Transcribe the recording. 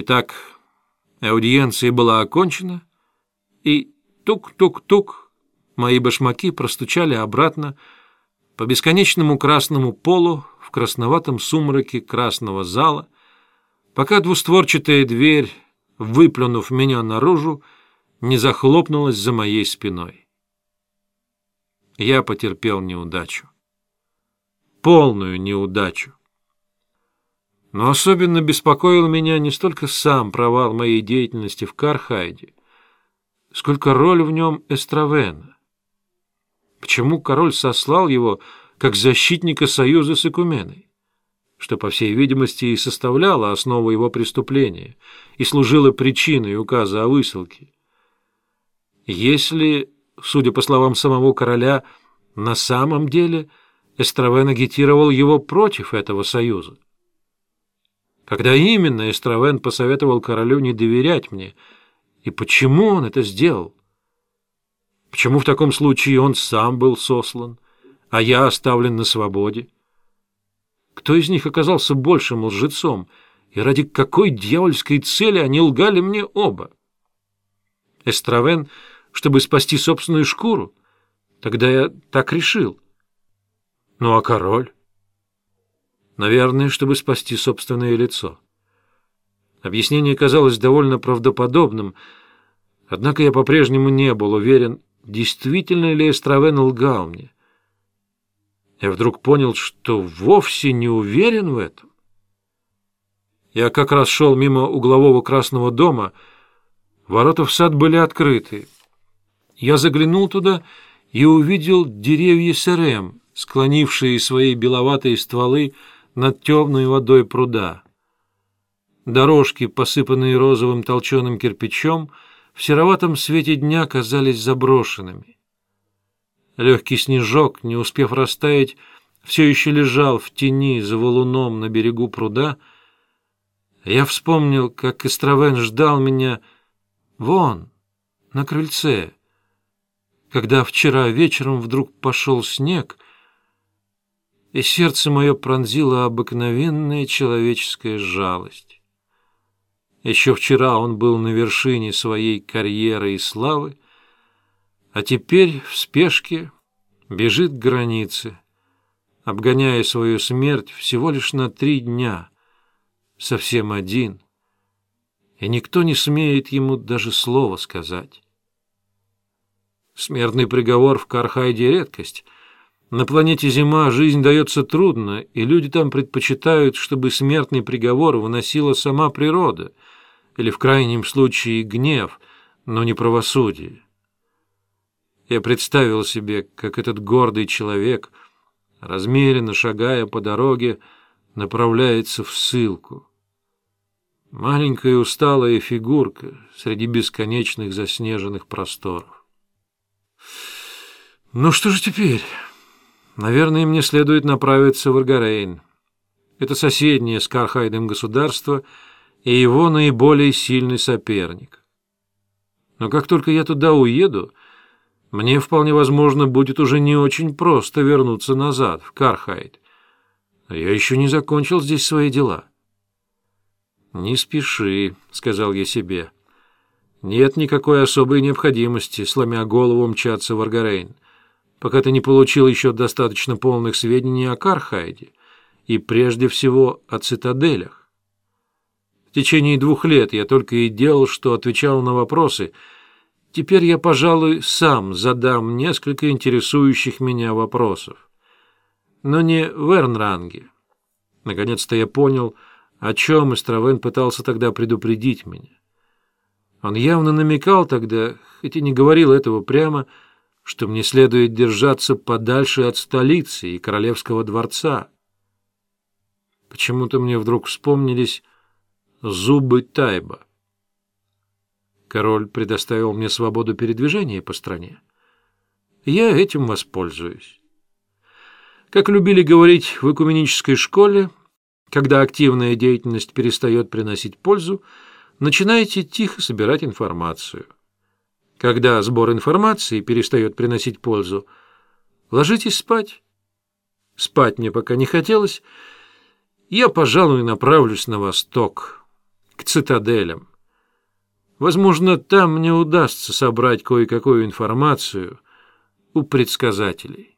Итак, аудиенция была окончена, и тук-тук-тук мои башмаки простучали обратно по бесконечному красному полу в красноватом сумраке красного зала, пока двустворчатая дверь, выплюнув меня наружу, не захлопнулась за моей спиной. Я потерпел неудачу. Полную неудачу. Но особенно беспокоил меня не столько сам провал моей деятельности в Кархайде, сколько роль в нем Эстравена. Почему король сослал его как защитника союза с Экуменой? Что, по всей видимости, и составляло основу его преступления и служило причиной указа о высылке. Если, судя по словам самого короля, на самом деле Эстравен агитировал его против этого союза, когда именно Эстравен посоветовал королю не доверять мне, и почему он это сделал? Почему в таком случае он сам был сослан, а я оставлен на свободе? Кто из них оказался большим лжецом, и ради какой дьявольской цели они лгали мне оба? Эстравен, чтобы спасти собственную шкуру? Тогда я так решил. Ну а король? Наверное, чтобы спасти собственное лицо. Объяснение казалось довольно правдоподобным, однако я по-прежнему не был уверен, действительно ли Эстравен лгал мне. Я вдруг понял, что вовсе не уверен в этом. Я как раз шел мимо углового красного дома, ворота в сад были открыты. Я заглянул туда и увидел деревья сырем, склонившие свои беловатые стволы над темной водой пруда. Дорожки, посыпанные розовым толченым кирпичом, в сероватом свете дня казались заброшенными. Легкий снежок, не успев растаять, все еще лежал в тени за валуном на берегу пруда. Я вспомнил, как Истравен ждал меня вон, на крыльце, когда вчера вечером вдруг пошел снег — и сердце мое пронзило обыкновенная человеческая жалость. Еще вчера он был на вершине своей карьеры и славы, а теперь в спешке бежит к границе, обгоняя свою смерть всего лишь на три дня, совсем один, и никто не смеет ему даже слова сказать. Смертный приговор в Кархайде — редкость — на планете Зима жизнь дается трудно, и люди там предпочитают, чтобы смертный приговор выносила сама природа, или в крайнем случае гнев, но не правосудие. Я представил себе, как этот гордый человек, размеренно шагая по дороге, направляется в ссылку. Маленькая усталая фигурка среди бесконечных заснеженных просторов. Ну что же теперь? Наверное, мне следует направиться в Аргарейн. Это соседнее с Кархайдом государство и его наиболее сильный соперник. Но как только я туда уеду, мне вполне возможно будет уже не очень просто вернуться назад, в Кархайд. Я еще не закончил здесь свои дела. «Не спеши», — сказал я себе. «Нет никакой особой необходимости, сломя голову, мчаться в Аргарейн пока ты не получил еще достаточно полных сведений о Кархайде и прежде всего о цитаделях. В течение двух лет я только и делал, что отвечал на вопросы. Теперь я, пожалуй, сам задам несколько интересующих меня вопросов. Но не в Эрнранге. Наконец-то я понял, о чем Истравен пытался тогда предупредить меня. Он явно намекал тогда, хоть и не говорил этого прямо, — что мне следует держаться подальше от столицы и королевского дворца. Почему-то мне вдруг вспомнились зубы Тайба. Король предоставил мне свободу передвижения по стране. Я этим воспользуюсь. Как любили говорить в экуменической школе, когда активная деятельность перестает приносить пользу, начинайте тихо собирать информацию. Когда сбор информации перестает приносить пользу, ложитесь спать. Спать мне пока не хотелось. Я, пожалуй, направлюсь на восток, к цитаделям. Возможно, там мне удастся собрать кое-какую информацию у предсказателей.